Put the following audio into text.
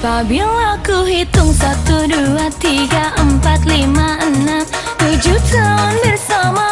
Apabila ku hitung? Satu dua tiga empat lima enam tujuh tahun bersama.